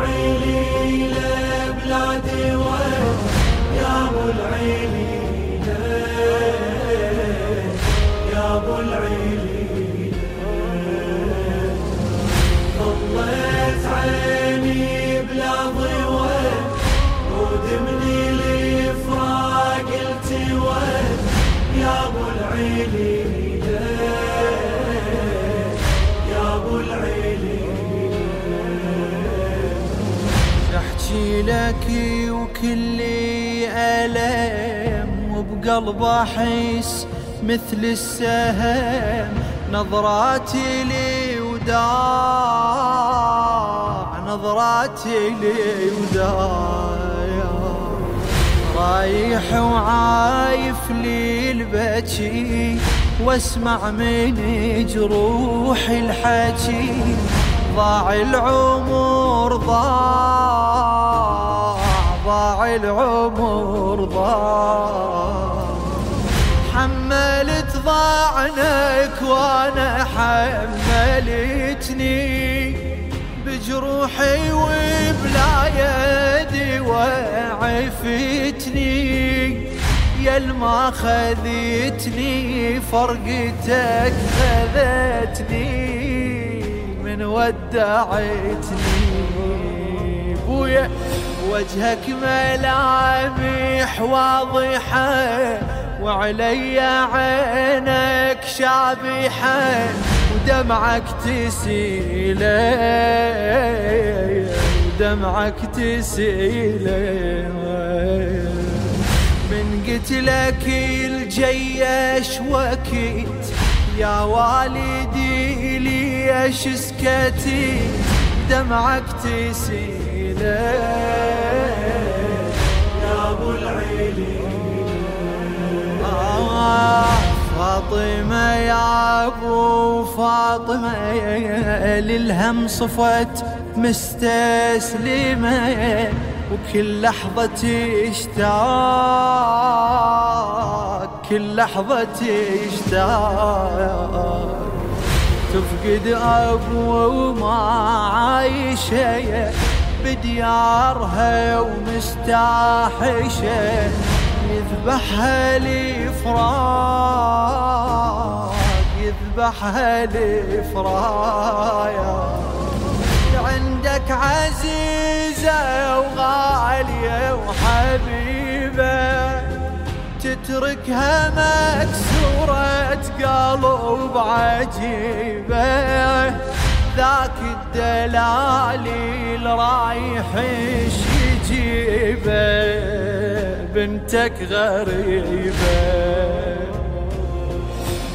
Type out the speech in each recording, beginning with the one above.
freely. لك وكلي ألم وبقلب أحس مثل السهم. نظراتي لي وداع نظراتي لي وداع. رايح وعايف لي البكي واسمع من جروح الحكي. ضاع العمر ضاع العمر ضاع. حملت ضعنك وأنا حملتني بجروحي وبلا يدي وعفتني. يا ما خذتني فرقتك خذتني من ودعتني. بويا وجهك ملامح واضحة وعلي عينك شابحة ودمعك تسيلة ودمعك تسيلة من قتلك الجيش وكيت يا والدي ليش سكتي دمعك يا ابو العيلي آه فاطمة يا ابو فاطمة للهم صفت مستسلمة وكل لحظة تشتاق كل لحظة تشتاق تفقد أبو وما عايشة. بديارها ومستاحشة يذبحها لفراق يذبحها لفراق عندك عزيزة وغالية وحبيبة تتركها مكسورة قلب عجيبة. ذاك الدلالي رايح يجيبه بنتك غريبة.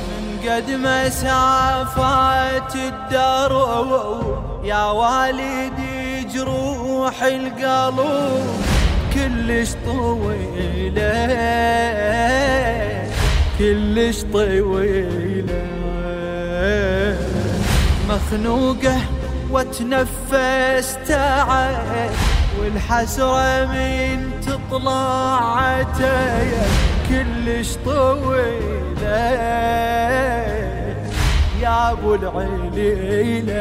من قد مسافات الدرب يا والدي جروح القلب كلش طويلة كلش طويلة. مخنوقة واتنفس تعب والحسرة من تطلع عتايا كلش طويلة. يا أبو العليلة.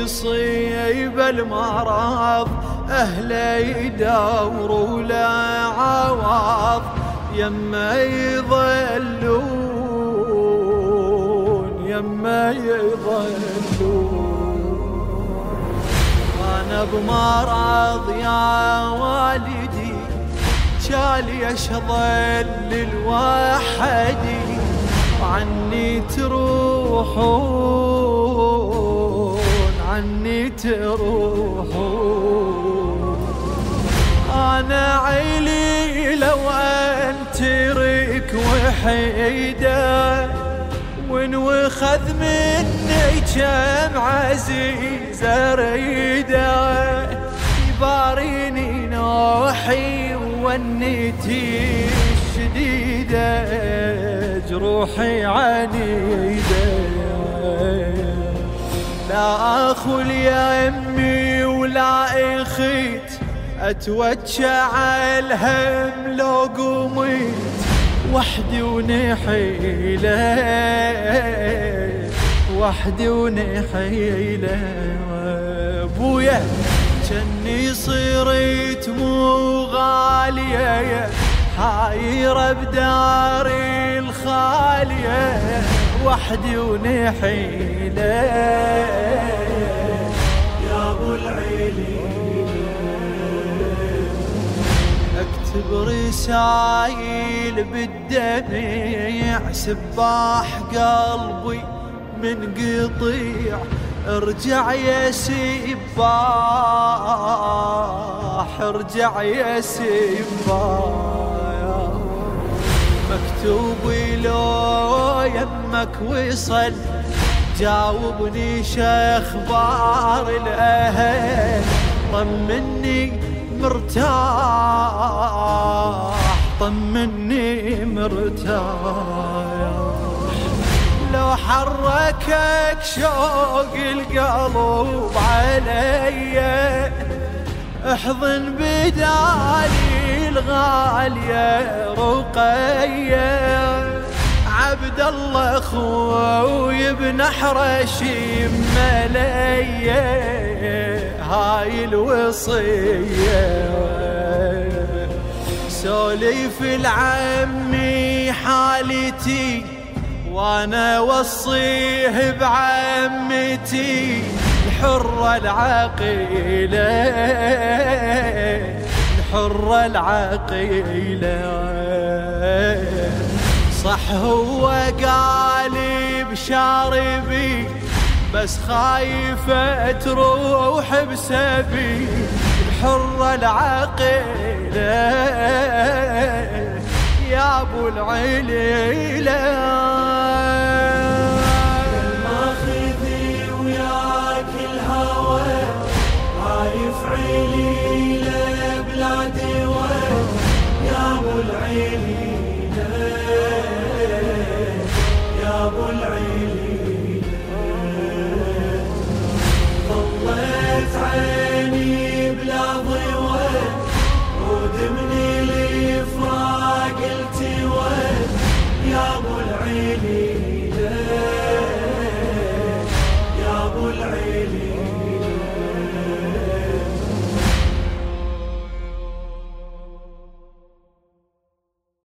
يصيب المرض أهله يدوروا له عوض يما يظلون يما يظلون. أنا بمرض يا والدي شالي اشظل الوحدي عني تروحون. عني تروحون أنا عيلي لو أنترك وحيدة ونوخذ مني كم عزيز اريده يباريني نوحي ونيتي الشديدة جروحي عنيدة. لا اخو يا امي ولا إخيت أتوجع الهم لو قميت وحدي ونحيلة وحدي ونحيلة. أبويا جني صرت مو غالية حايرة بداري الخالية. وحدي ونحيله يا أبو العيلي أكتب رسايل بالدمع سباح قلبي من قطيع. ارجع يا سباح ارجع يا سباح. مكتوب لو يمك وصل جاوبني شخبار الأهل طمني مرتاح طمني مرتاح. لو حركك شوق القلب علي احضن بدالي الغالية رقية. عبد الله أخوي بنحرش ملية. هاي الوصية. سوليف العمي حالتي وأنا وصيه بعمتي. الحرة العقيلة. الحرة العقيلة. صح هو قالي بشاربي بس خايفة تروح بسبي. الحرة العقيلة يا أبو عايف عيلي بلادي وين يا أبو العيلي يا ابو العيلي